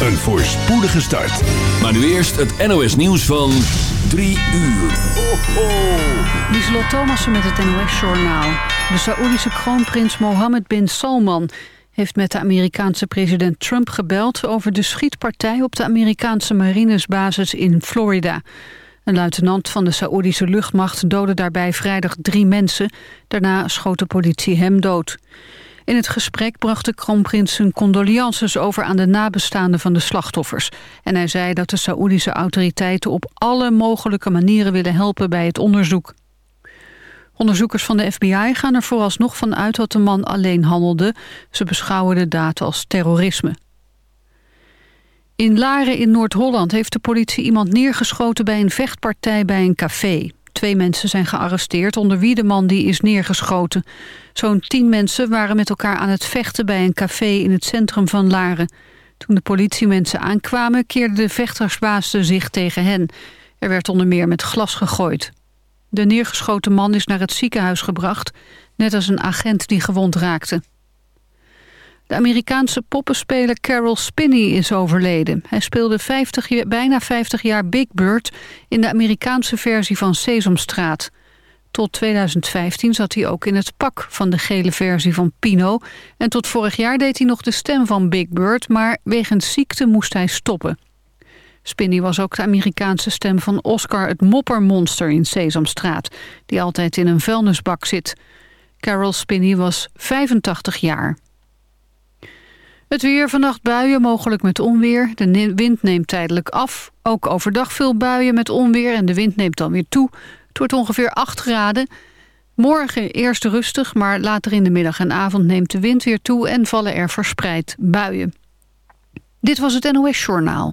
een voorspoedige start. Maar nu eerst het NOS nieuws van 3 uur. Ho, ho. Lieselot Thomassen met het NOS-journaal. De Saoedische kroonprins Mohammed bin Salman heeft met de Amerikaanse president Trump gebeld... over de schietpartij op de Amerikaanse marinesbasis in Florida. Een luitenant van de Saoedische luchtmacht doodde daarbij vrijdag drie mensen. Daarna schoot de politie hem dood. In het gesprek bracht de kroonprins zijn condolences over aan de nabestaanden van de slachtoffers. En hij zei dat de Saoedische autoriteiten op alle mogelijke manieren willen helpen bij het onderzoek. Onderzoekers van de FBI gaan er vooralsnog van uit dat de man alleen handelde. Ze beschouwen de daad als terrorisme. In Laren in Noord-Holland heeft de politie iemand neergeschoten bij een vechtpartij bij een café. Twee mensen zijn gearresteerd, onder wie de man die is neergeschoten. Zo'n tien mensen waren met elkaar aan het vechten bij een café in het centrum van Laren. Toen de politiemensen aankwamen, keerde de vechtersbaas zich tegen hen. Er werd onder meer met glas gegooid. De neergeschoten man is naar het ziekenhuis gebracht, net als een agent die gewond raakte. De Amerikaanse poppenspeler Carol Spinney is overleden. Hij speelde 50, bijna 50 jaar Big Bird in de Amerikaanse versie van Sesamstraat. Tot 2015 zat hij ook in het pak van de gele versie van Pino... en tot vorig jaar deed hij nog de stem van Big Bird... maar wegens ziekte moest hij stoppen. Spinney was ook de Amerikaanse stem van Oscar het moppermonster in Sesamstraat... die altijd in een vuilnisbak zit. Carol Spinney was 85 jaar. Het weer vannacht buien, mogelijk met onweer. De wind neemt tijdelijk af. Ook overdag veel buien met onweer en de wind neemt dan weer toe. Het wordt ongeveer 8 graden. Morgen eerst rustig, maar later in de middag en avond neemt de wind weer toe... en vallen er verspreid buien. Dit was het NOS Journaal.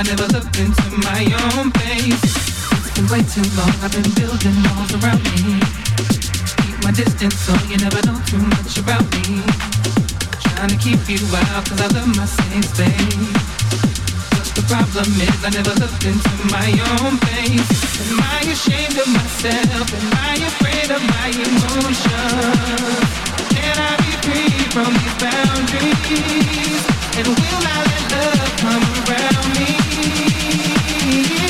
I never looked into my own face. It's been way too long, I've been building walls around me. Keep my distance so you never know too much about me. Trying to keep you out cause I love my same space. But the problem is I never looked into my own face. Am I ashamed of myself? Am I afraid of my emotions? Can I be free from these boundaries? And will I let love come around me?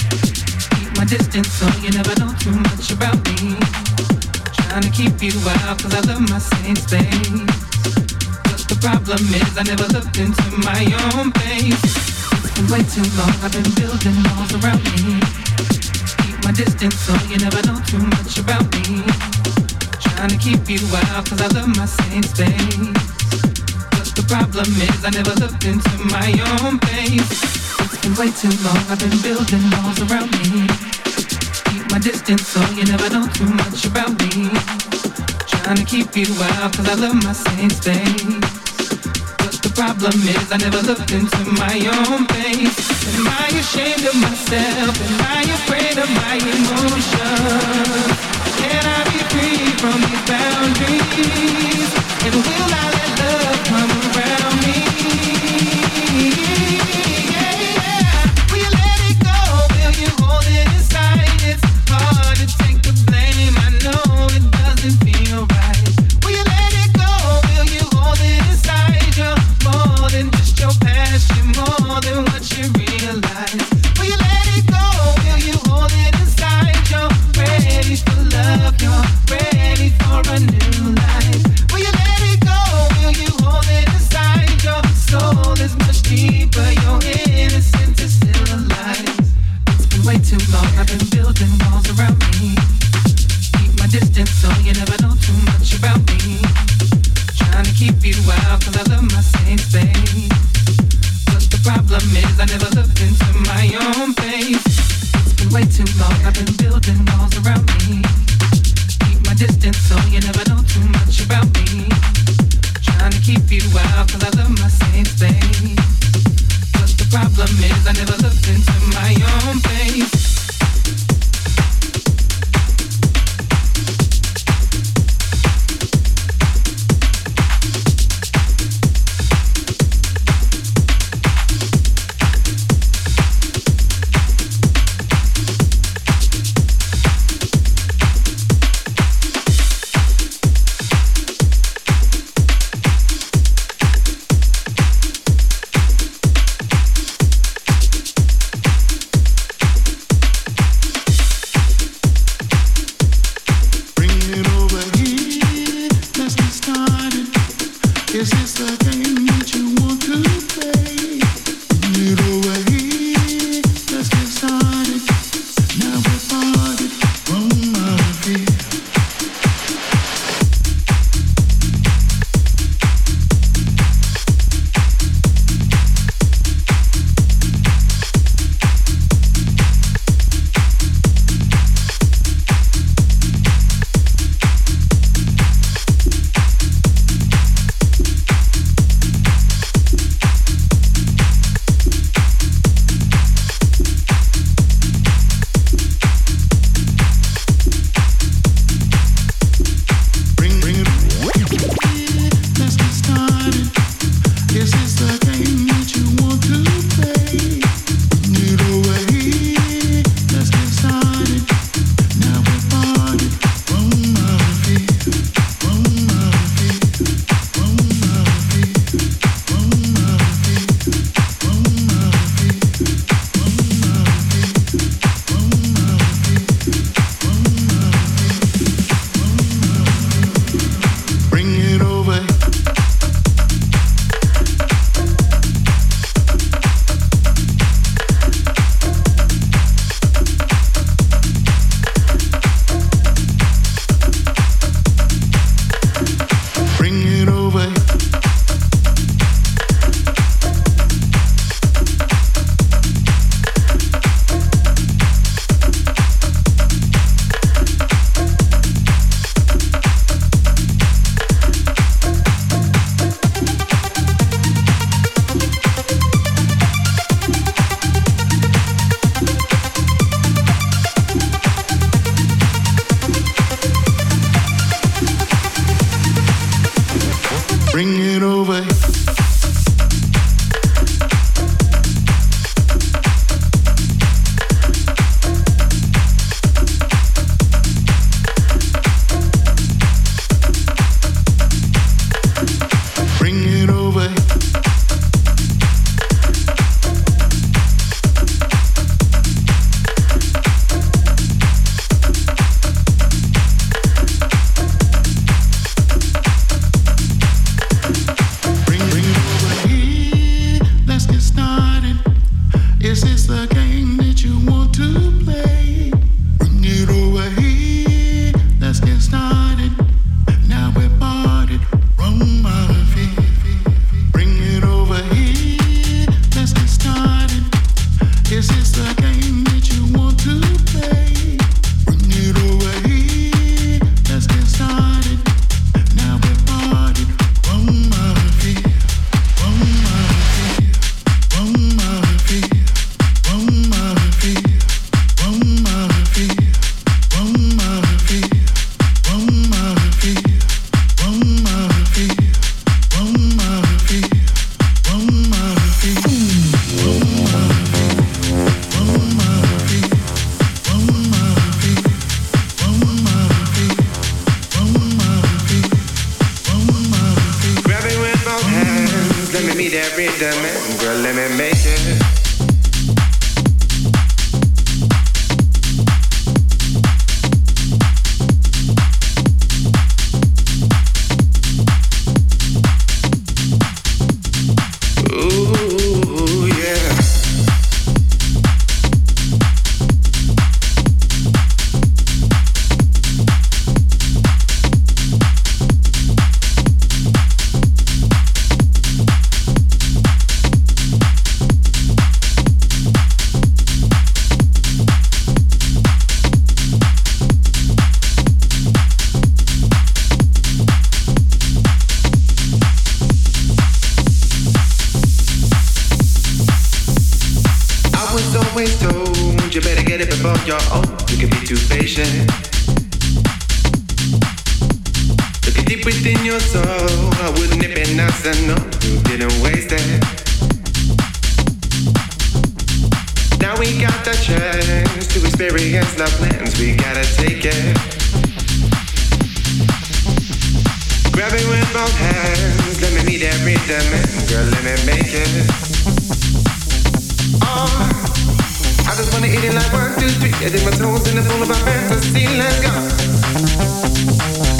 my distance, so you never know too much about me. Trying to keep you out, cause I love my same space. But the problem is, I never looked into my own face. It's been way too long, I've been building walls around me. Keep my distance, so you never know too much about me. Trying to keep you out, cause I love my same space. What's the problem is, I never looked into my own face. It's been way too long, I've been building walls around me my distance so you never know too much about me. Trying to keep you out cause I love my same space. But the problem is I never looked into my own face. Am I ashamed of myself? Am I afraid of my emotions? Can I be free from these boundaries? And will I let love come? deep within your soul. Wouldn't it be nice to know you didn't waste it? Now we got the chance to experience the plans. We gotta take it. Grab it with both hands. Let me meet every demand. Girl, let me make it. Oh, I just wanna eat it like one, two, three. I did my toes in the pool of my fantasy. Let's go.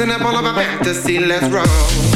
Listen up all of our fantasy, let's roll.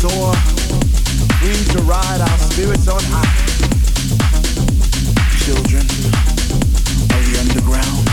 soar. We to ride our spirits on high. Children of the underground.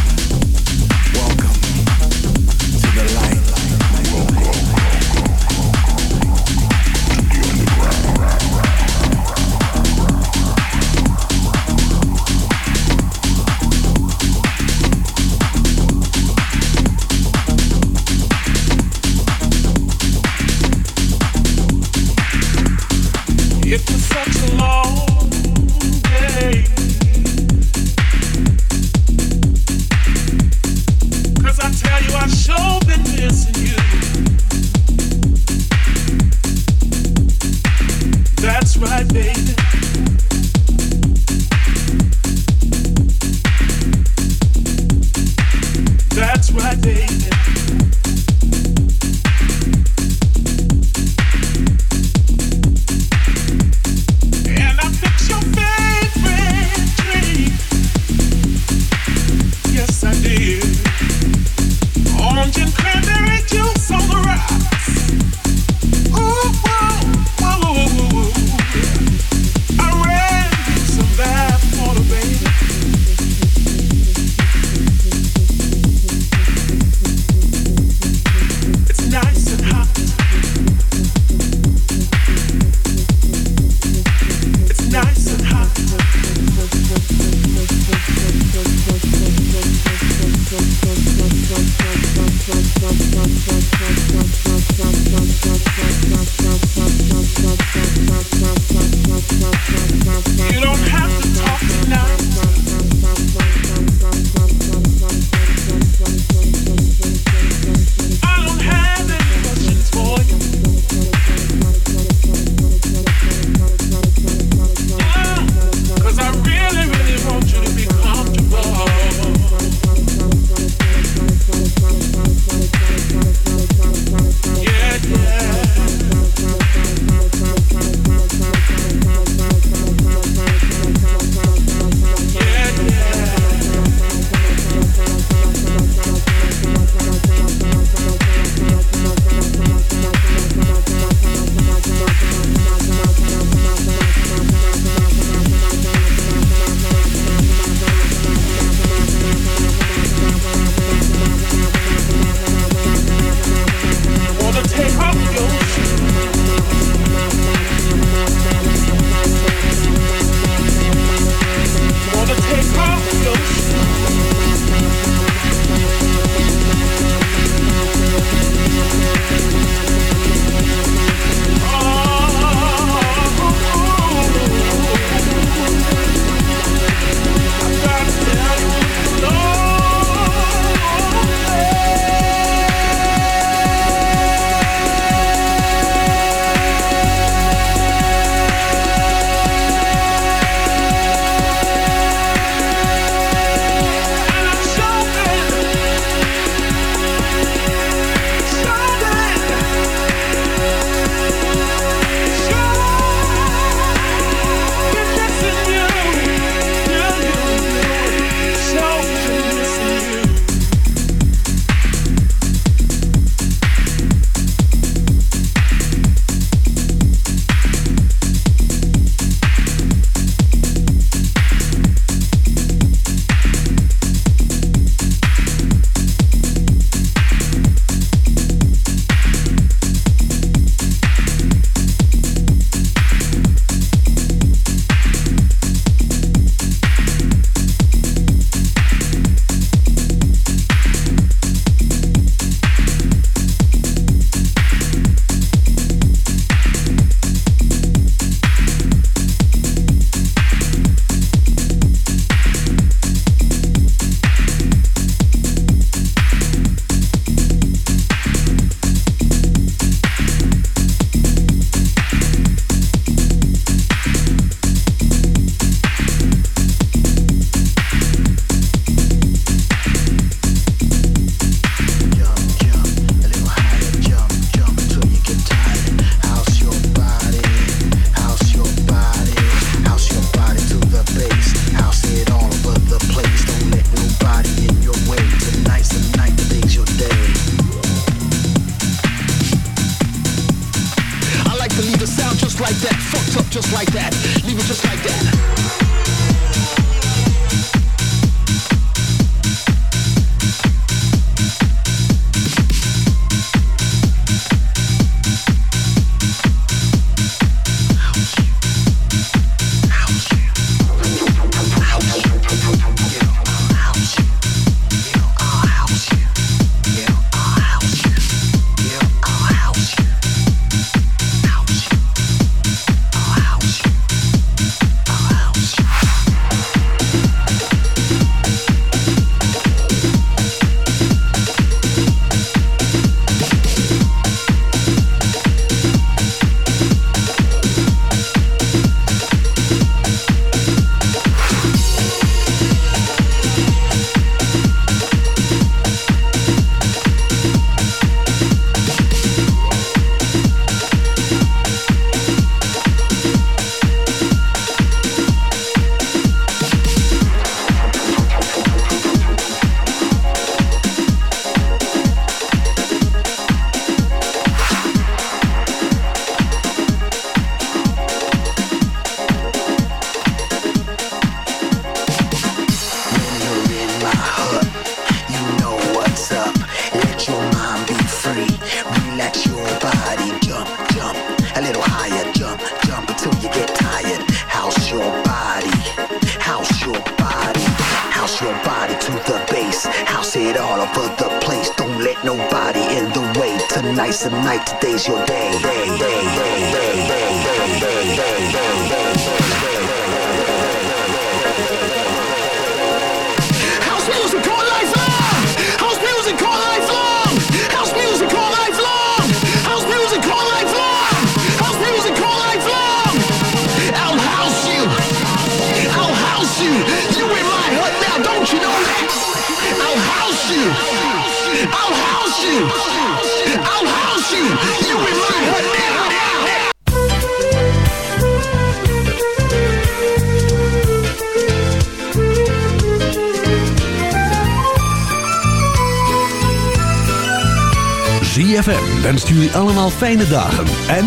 Fijne dagen en